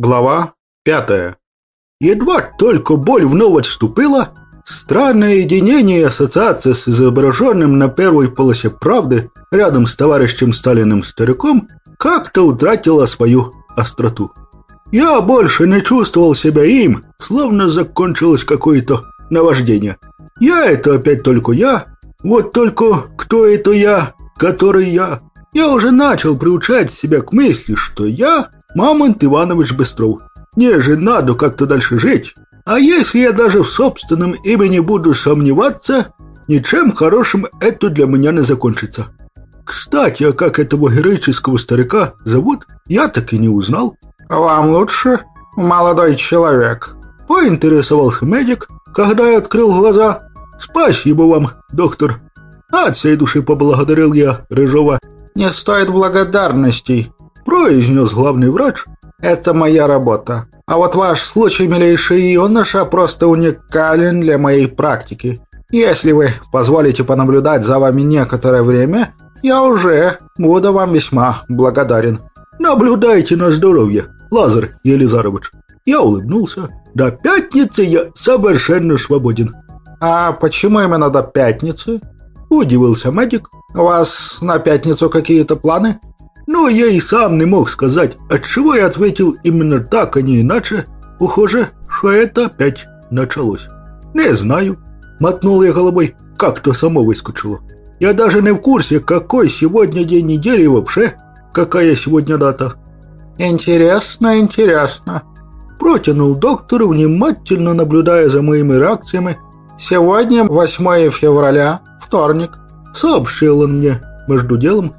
Глава пятая. Едва только боль вновь отступила, странное единение и ассоциация с изображенным на первой полосе правды рядом с товарищем Сталиным стариком как-то утратила свою остроту. Я больше не чувствовал себя им, словно закончилось какое-то наваждение. Я – это опять только я, вот только кто это я, который я. Я уже начал приучать себя к мысли, что я Мамонт Иванович Быстров. Мне же надо как-то дальше жить. А если я даже в собственном имени буду сомневаться, ничем хорошим это для меня не закончится. Кстати, а как этого героического старика зовут, я так и не узнал. «Вам лучше, молодой человек?» Поинтересовался медик, когда я открыл глаза. «Спасибо вам, доктор». От всей души поблагодарил я Рыжова. «Не стоит благодарностей произнес главный врач. «Это моя работа. А вот ваш случай, милейший юноша, просто уникален для моей практики. Если вы позволите понаблюдать за вами некоторое время, я уже буду вам весьма благодарен». «Наблюдайте на здоровье, Лазар Елизарович». Я улыбнулся. «До пятницы я совершенно свободен». «А почему именно до пятницы?» Удивился медик. «У вас на пятницу какие-то планы?» Но я и сам не мог сказать, отчего я ответил именно так, а не иначе. Похоже, что это опять началось. Не знаю. Мотнул я головой, как-то само выскочило. Я даже не в курсе, какой сегодня день недели и вообще, какая сегодня дата. Интересно, интересно. Протянул доктор, внимательно наблюдая за моими реакциями. Сегодня 8 февраля, вторник. Сообщил он мне между делом,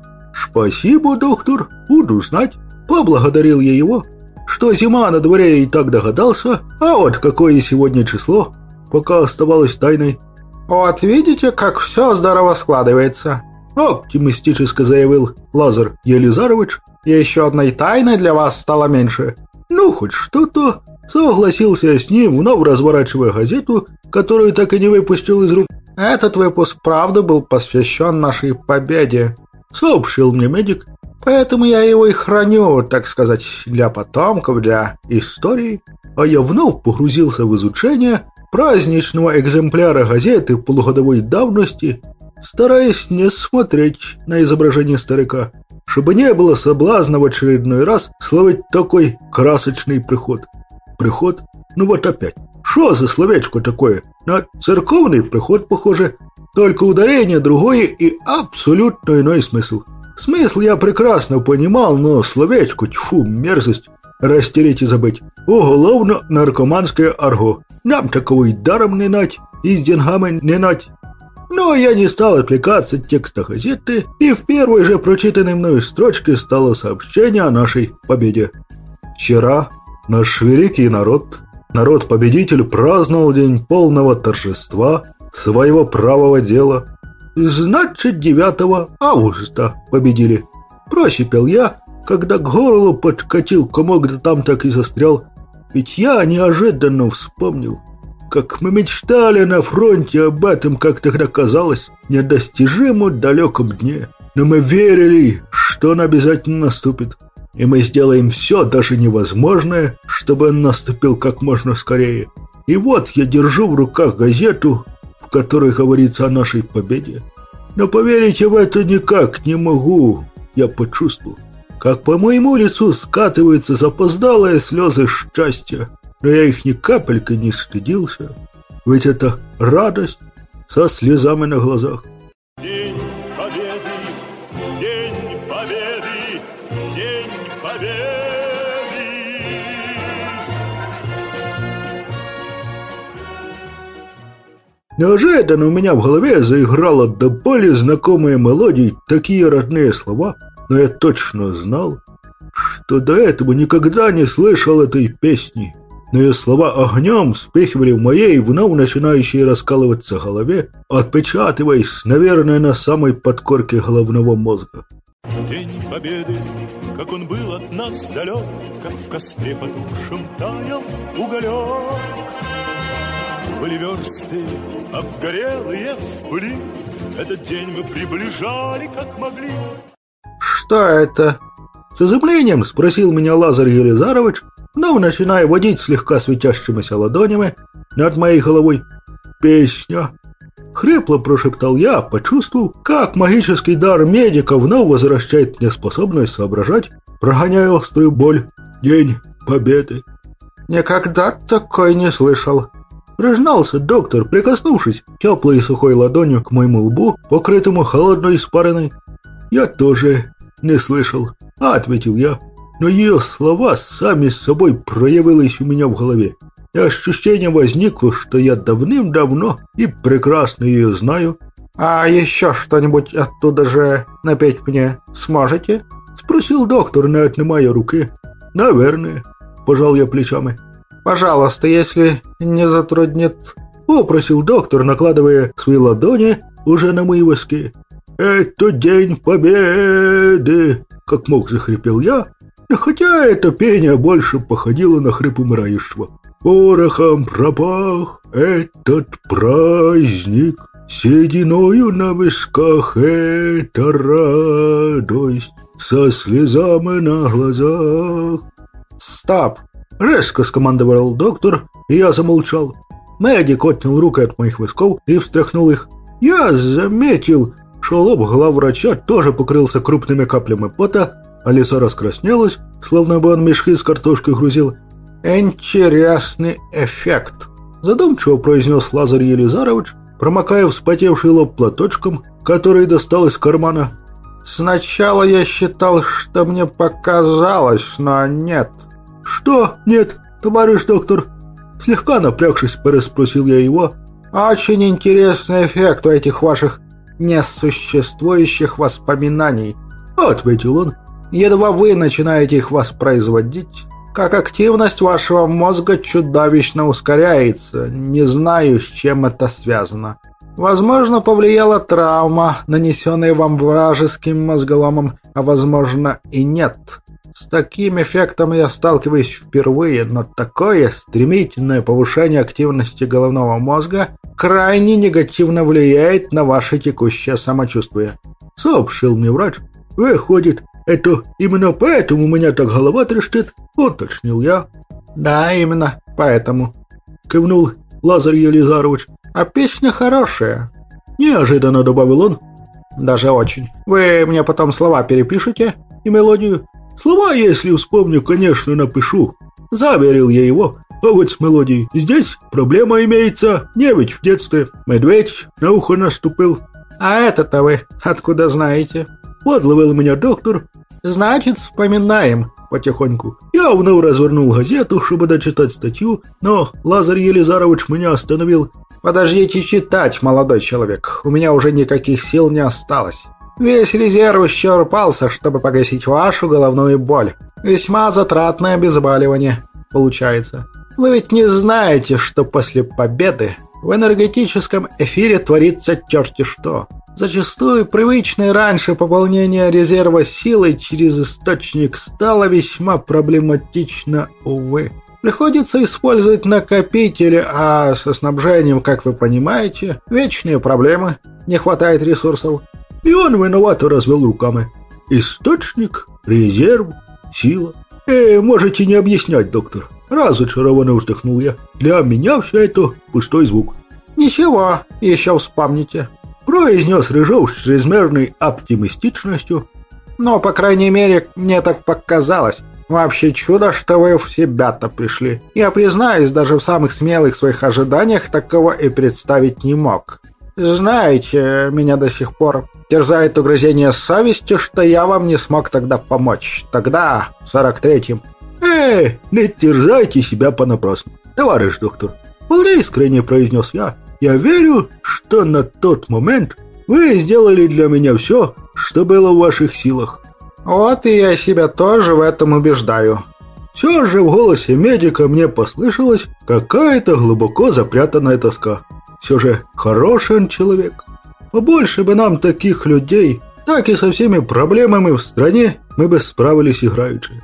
«Спасибо, доктор, буду знать». Поблагодарил я его, что зима на дворе и так догадался, а вот какое сегодня число, пока оставалось тайной. «Вот видите, как все здорово складывается», – оптимистически заявил Лазар Елизарович. «Еще одной тайной для вас стало меньше». «Ну, хоть что-то», – согласился я с ним, вновь разворачивая газету, которую так и не выпустил из рук. «Этот выпуск, правда, был посвящен нашей победе», сообщил мне медик, поэтому я его и храню, так сказать, для потомков, для истории. А я вновь погрузился в изучение праздничного экземпляра газеты полугодовой давности, стараясь не смотреть на изображение старика, чтобы не было соблазна в очередной раз словить такой красочный приход. Приход? Ну вот опять. Что за словечко такое? На церковный приход похоже. Только ударение другое и абсолютно иной смысл. Смысл я прекрасно понимал, но словечко, тьфу, мерзость, растереть и забыть. Уголовно наркоманское арго. Нам такого и даром не нать, и с деньгами не нать. Но я не стал отвлекаться от текста газеты, и в первой же прочитанной мною строчке стало сообщение о нашей победе. Вчера наш великий народ, народ-победитель, праздновал день полного торжества – своего правого дела. Значит, 9 августа победили. Просипел я, когда к горлу подкатил комок, да там так и застрял. Ведь я неожиданно вспомнил, как мы мечтали на фронте об этом, как тогда казалось, недостижимо далеком дне. Но мы верили, что он обязательно наступит. И мы сделаем все, даже невозможное, чтобы он наступил как можно скорее. И вот я держу в руках газету, которой говорится о нашей победе. Но поверить в это никак не могу. Я почувствовал, как по моему лицу скатываются запоздалые слезы счастья. Но я их ни капельки не стыдился. Ведь это радость со слезами на глазах. Неожиданно у меня в голове заиграла до боли знакомые мелодии, такие родные слова, но я точно знал, что до этого никогда не слышал этой песни. Но ее слова огнем вспыхивали в моей вновь начинающей раскалываться голове, отпечатываясь, наверное, на самой подкорке головного мозга. День Победы, как он был от нас далек, как в костре потухшем таял уголек. Были версты обгорелые в пыли, Этот день мы приближали, как могли. Что это? С изумлением спросил меня Лазарь Елизарович, но начиная водить слегка светящимися ладонями над моей головой. «Песня!» Хрипло прошептал я, почувствовав, как магический дар медика вновь возвращает мне способность соображать, прогоняя острую боль. День Победы. Никогда такой не слышал. Рожнался доктор, прикоснувшись теплой и сухой ладонью к моему лбу, покрытому холодной испариной. «Я тоже не слышал», — ответил я. Но ее слова сами с собой проявились у меня в голове. И ощущение возникло, что я давным-давно и прекрасно ее знаю. «А еще что-нибудь оттуда же напеть мне сможете?» — спросил доктор, не отнимая руки. «Наверное», — пожал я плечами. «Пожалуйста, если не затруднит...» — попросил доктор, накладывая свои ладони уже на мои воски. «Это день победы!» — как мог захрипел я, хотя это пение больше походило на хрип умирающего. «Порохом пропах этот праздник, сединою на висках это радость, со слезами на глазах». «Стоп!» — резко скомандовал доктор, и я замолчал. Медик отнял руки от моих висков и встряхнул их. Я заметил, что лоб главврача тоже покрылся крупными каплями пота, а лицо раскраснелось, словно бы он мешки с картошкой грузил. «Интересный эффект», – задумчиво произнес Лазарь Елизарович, промокая вспотевший лоб платочком, который достал из кармана. «Сначала я считал, что мне показалось, но нет». «Что нет, товарищ доктор?» Слегка напрягшись, переспросил я его. «Очень интересный эффект у этих ваших несуществующих воспоминаний», — ответил он. «Едва вы начинаете их воспроизводить, как активность вашего мозга чудовищно ускоряется. Не знаю, с чем это связано. Возможно, повлияла травма, нанесенная вам вражеским мозголомом, а возможно и нет. С таким эффектом я сталкиваюсь впервые, но такое стремительное повышение активности головного мозга крайне негативно влияет на ваше текущее самочувствие. Сообщил мне врач. Выходит, это именно поэтому у меня так голова трещит, уточнил я. Да, именно поэтому. Кивнул Лазарь Елизарович. А песня хорошая. Неожиданно добавил он. Даже очень. Вы мне потом слова перепишите и мелодию. Слова, если вспомню, конечно, напишу. Заверил я его. А вот с мелодией здесь проблема имеется. Не ведь в детстве медведь на ухо наступил. А это-то вы откуда знаете? Подловил меня доктор. Значит, вспоминаем потихоньку. Я вновь развернул газету, чтобы дочитать статью, но Лазарь Елизарович меня остановил. «Подождите читать, молодой человек. У меня уже никаких сил не осталось. Весь резерв исчерпался, чтобы погасить вашу головную боль. Весьма затратное обезболивание, получается. Вы ведь не знаете, что после победы в энергетическом эфире творится черти что. Зачастую привычное раньше пополнение резерва силой через источник стало весьма проблематично, увы. Приходится использовать накопители, а со снабжением, как вы понимаете, вечные проблемы. Не хватает ресурсов. И он виновато развел руками. Источник, резерв, сила. Э, можете не объяснять, доктор. Разочарованно вздохнул я. Для меня все это пустой звук. Ничего, еще вспомните. Произнес Рыжов с чрезмерной оптимистичностью. Но, по крайней мере, мне так показалось. Вообще чудо, что вы в себя-то пришли. Я признаюсь, даже в самых смелых своих ожиданиях такого и представить не мог. Знаете, меня до сих пор терзает угрызение совести, что я вам не смог тогда помочь. Тогда, в сорок третьем. Эй, не терзайте себя понапрасну, товарищ доктор. Вполне искренне произнес я. Я верю, что на тот момент вы сделали для меня все, что было в ваших силах. Вот и я себя тоже в этом убеждаю. Все же в голосе медика мне послышалась какая-то глубоко запрятанная тоска. Все же хороший он человек. Побольше бы нам таких людей, так и со всеми проблемами в стране мы бы справились играючи.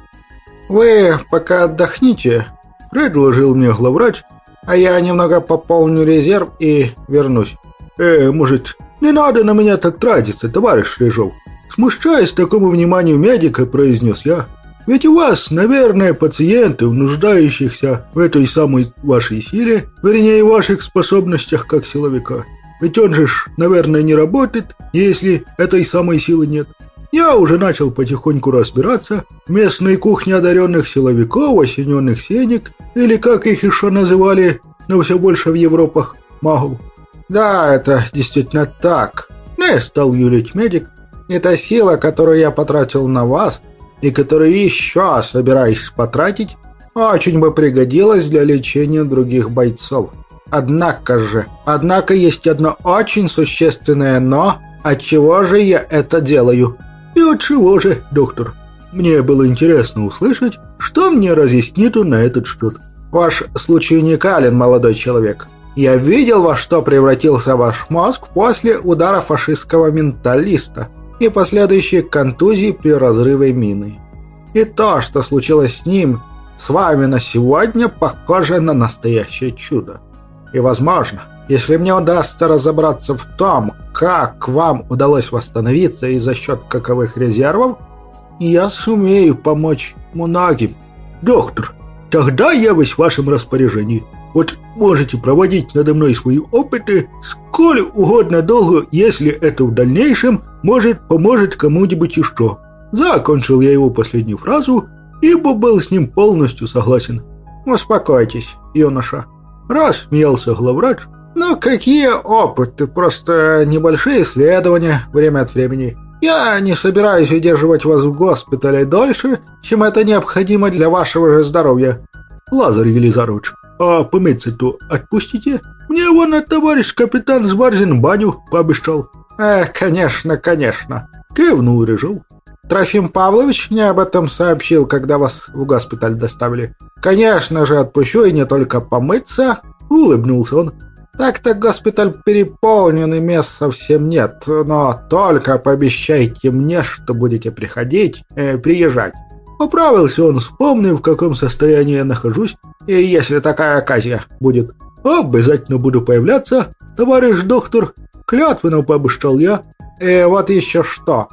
«Вы пока отдохните», — предложил мне главврач, «а я немного пополню резерв и вернусь». «Э, может, не надо на меня так тратиться, товарищ Рыжов?» Смущаясь такому вниманию медика, произнес я. Ведь у вас, наверное, пациенты, нуждающихся в этой самой вашей силе, вернее, ваших способностях как силовика. Ведь он же ж, наверное, не работает, если этой самой силы нет. Я уже начал потихоньку разбираться в местной кухне одаренных силовиков, осененных сенек, или как их еще называли, но все больше в Европах, магов. Да, это действительно так. Не стал юлить медик. Это сила, которую я потратил на вас, и которую еще собираюсь потратить, очень бы пригодилась для лечения других бойцов. Однако же, однако есть одно очень существенное «но», от чего же я это делаю? И от чего же, доктор? Мне было интересно услышать, что мне разъяснит на этот счет. Ваш случай уникален, молодой человек. Я видел, во что превратился ваш мозг после удара фашистского менталиста и последующей контузии при разрыве мины. И то, что случилось с ним, с вами на сегодня, похоже на настоящее чудо. И возможно, если мне удастся разобраться в том, как вам удалось восстановиться и за счет каковых резервов, я сумею помочь многим. Доктор, тогда я весь в вашем распоряжении. Вот можете проводить надо мной свои опыты сколь угодно долго, если это в дальнейшем может поможет кому-нибудь еще. Закончил я его последнюю фразу, ибо был с ним полностью согласен. «Успокойтесь, юноша», – рассмеялся главврач. «Ну какие опыты, просто небольшие исследования время от времени. Я не собираюсь удерживать вас в госпитале дольше, чем это необходимо для вашего же здоровья». «Лазарь Елизарович, а помыться-то отпустите? Мне вон товарищ капитан Зварзин баню пообещал». «Э, конечно, конечно», — кивнул Рыжов. «Трофим Павлович мне об этом сообщил, когда вас в госпиталь доставили. Конечно же, отпущу и не только помыться», — улыбнулся он. «Так-то госпиталь переполнен и мест совсем нет, но только пообещайте мне, что будете приходить, э, приезжать». Поправился он, вспомнив, в каком состоянии я нахожусь, и если такая оказия будет. Обязательно буду появляться, товарищ доктор. Клятвенно пообещал я. И вот еще что.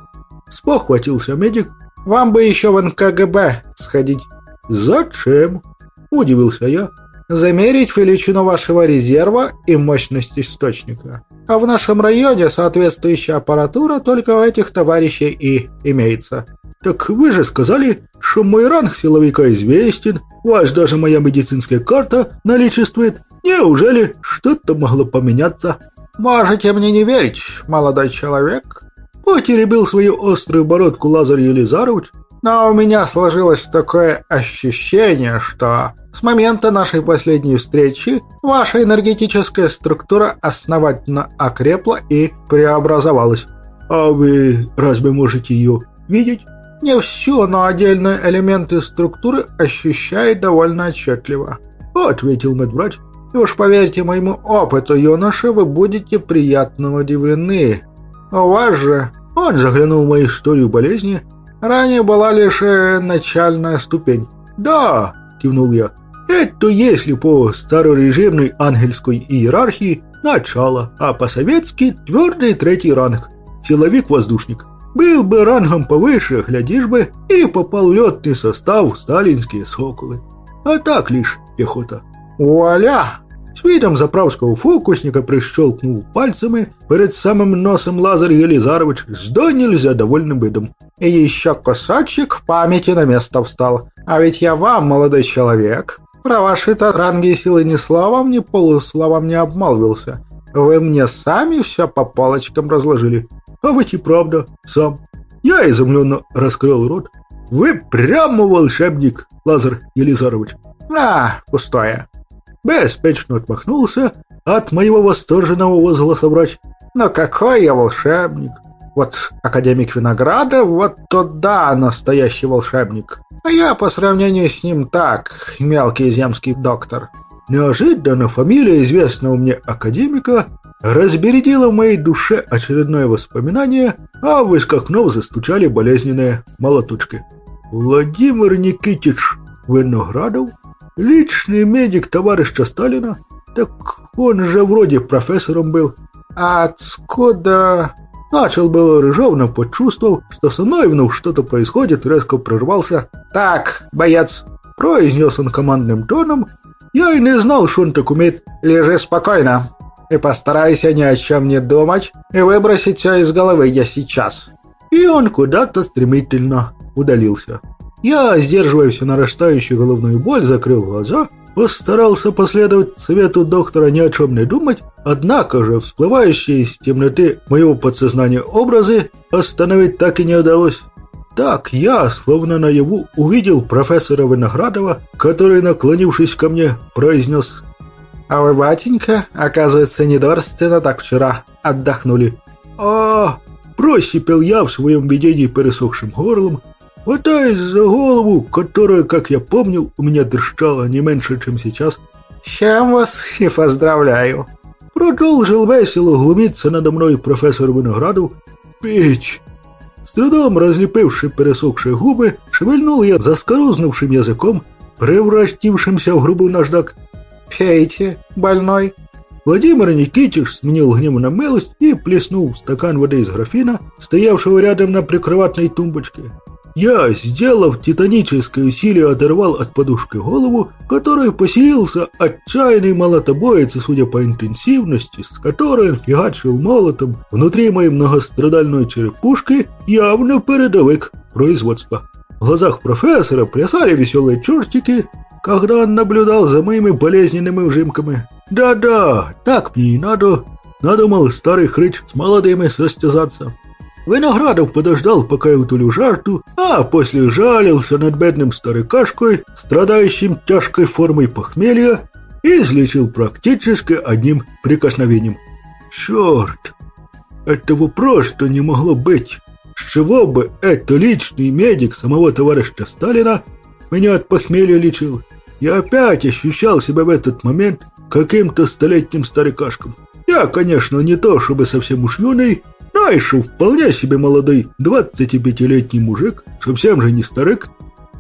Спохватился медик. Вам бы еще в НКГБ сходить. Зачем? Удивился я. Замерить величину вашего резерва и мощность источника. А в нашем районе соответствующая аппаратура только у этих товарищей и имеется. «Так вы же сказали, что мой ранг силовика известен, у вас даже моя медицинская карта наличествует. Неужели что-то могло поменяться?» «Можете мне не верить, молодой человек?» Потеребил свою острую бородку Лазарь Елизарович. «Но у меня сложилось такое ощущение, что с момента нашей последней встречи ваша энергетическая структура основательно окрепла и преобразовалась». «А вы разве можете ее видеть?» Не все, но отдельные элементы структуры ощущает довольно отчетливо. Ответил медврач. И уж поверьте моему опыту, юноша, вы будете приятно удивлены. У вас же, он заглянул в мою историю болезни, ранее была лишь э, начальная ступень. Да, кивнул я. Это если по старорежимной ангельской иерархии начало, а по-советски твердый третий ранг. Силовик-воздушник. Был бы рангом повыше, глядишь бы, и попал летный состав сталинские соколы. А так лишь пехота. Вуаля! С видом заправского фокусника прищелкнул пальцами перед самым носом Лазарь Елизарович с до нельзя довольным видом. И еще кусочек в памяти на место встал. А ведь я вам, молодой человек, про ваши-то ранги и силы ни словом, ни полусловом не обмолвился. Вы мне сами все по палочкам разложили. А ведь и правда, сам. Я изумленно раскрыл рот. Вы прямо волшебник, Лазар Елизарович. А, пустое. Беспечно отмахнулся от моего восторженного возгласа врач. Но какой я волшебник. Вот академик Винограда, вот тот да, настоящий волшебник. А я по сравнению с ним так, мелкий земский доктор. Неожиданно фамилия известного мне академика разбередила в моей душе очередное воспоминание, а в окнов застучали болезненные молоточки. Владимир Никитич Виноградов, личный медик товарища Сталина, так он же вроде профессором был. А откуда... Начал было рыжов, но почувствовал, что мной вновь что-то происходит, резко прервался. «Так, боец!» – произнес он командным тоном. Я и не знал, что он так умеет. «Лежи спокойно и постарайся ни о чем не думать и выбросить все из головы я сейчас». И он куда-то стремительно удалился. Я, сдерживая всю нарастающую головную боль, закрыл глаза, постарался последовать совету доктора ни о чем не думать, однако же всплывающие из темноты моего подсознания образы остановить так и не удалось. Так я, словно наяву, увидел профессора Виноградова, который, наклонившись ко мне, произнес «А вы, батенька, оказывается, недорственно так вчера отдохнули». «А, просипел я в своем видении пересохшим горлом, хватаясь за голову, которая, как я помнил, у меня дрожала не меньше, чем сейчас. «С чем вас и поздравляю!» Продолжил весело глумиться надо мной профессор Виноградов. «Пить!» С трудом разлепивши пересохшие губы, шевельнул я заскорузнувшим языком, превратившимся в грубый наждак. «Пейте, больной!» Владимир Никитич сменил гнев на милость и плеснул в стакан воды из графина, стоявшего рядом на прикроватной тумбочке. Я, сделав титаническое усилие, оторвал от подушки голову, в которой поселился отчаянный молотобоец, судя по интенсивности, с которой он фигачил молотом внутри моей многострадальной черепушки, явно передовик производства. В глазах профессора плясали веселые чертики, когда он наблюдал за моими болезненными ужимками. «Да-да, так мне и надо!» Надумал старый хрыч с молодыми состязаться. Виноградов подождал, пока я утолю жажду, а после жалился над бедным старикашкой, страдающим тяжкой формой похмелья, и излечил практически одним прикосновением. Черт! Этого просто не могло быть. С чего бы это личный медик самого товарища Сталина меня от похмелья лечил? Я опять ощущал себя в этот момент каким-то столетним старикашком. Я, конечно, не то чтобы совсем уж юный, но еще вполне себе молодой 25-летний мужик, совсем же не старик.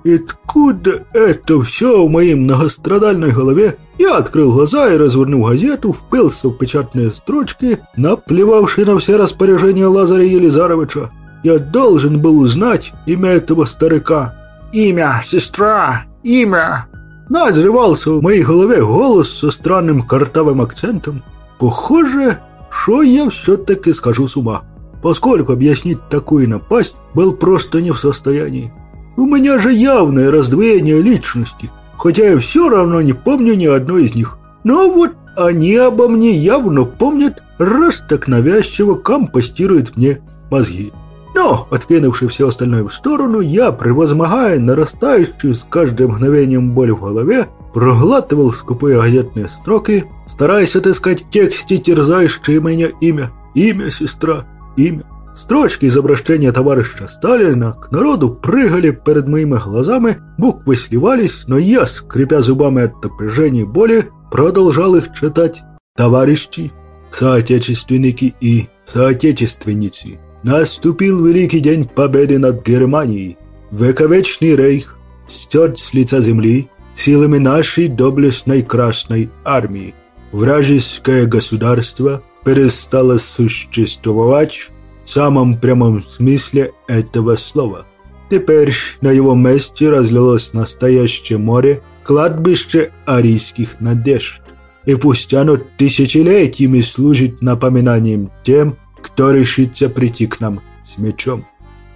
И откуда это все в моей многострадальной голове? Я открыл глаза и, развернув газету, впился в печатные строчки, наплевавшие на все распоряжения Лазаря Елизаровича. Я должен был узнать имя этого старика. «Имя, сестра, имя!» Назревался в моей голове голос со странным картавым акцентом. Похоже, что я все-таки скажу с ума, поскольку объяснить такую напасть был просто не в состоянии. У меня же явное раздвоение личности, хотя я все равно не помню ни одной из них. Но вот они обо мне явно помнят, раз так навязчиво компостируют мне мозги. Но, откинувши все остальное в сторону, я, превозмогая нарастающую с каждым мгновением боль в голове, проглатывал скупые газетные строки, стараясь отыскать в тексте терзающее меня имя. Имя, сестра, имя. Строчки из обращения товарища Сталина к народу прыгали перед моими глазами, буквы сливались, но я, скрипя зубами от напряжения боли, продолжал их читать. Товарищи, соотечественники и соотечественницы, наступил великий день победы над Германией. Вековечный рейх стерт с лица земли, силами нашей доблестной Красной Армии. Вражеское государство перестало существовать в самом прямом смысле этого слова. Теперь на его месте разлилось настоящее море, кладбище арийских надежд. И пусть оно тысячелетиями служит напоминанием тем, кто решится прийти к нам с мечом.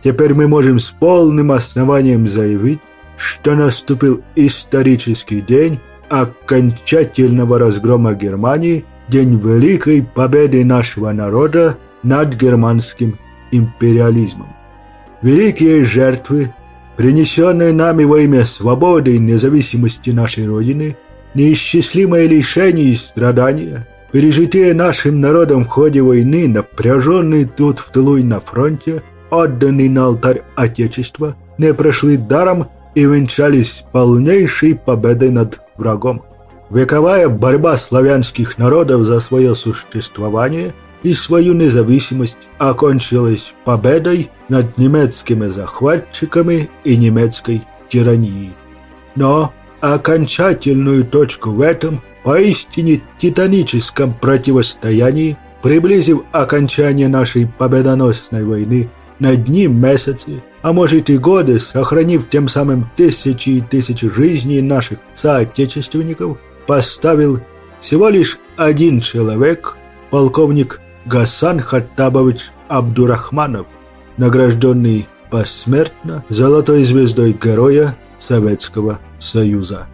Теперь мы можем с полным основанием заявить, что наступил исторический день окончательного разгрома Германии, день великой победы нашего народа над германским империализмом. Великие жертвы, принесенные нами во имя свободы и независимости нашей Родины, неисчислимые лишения и страдания, пережитые нашим народом в ходе войны, напряженный труд в тылу и на фронте, отданный на алтарь Отечества, не прошли даром и венчались полнейшей победой над врагом. Вековая борьба славянских народов за свое существование и свою независимость окончилась победой над немецкими захватчиками и немецкой тиранией. Но окончательную точку в этом поистине титаническом противостоянии приблизив окончание нашей победоносной войны на дни, месяцы, а может и годы, сохранив тем самым тысячи и тысячи жизней наших соотечественников, поставил всего лишь один человек, полковник Гасан Хаттабович Абдурахманов, награжденный посмертно золотой звездой Героя Советского Союза.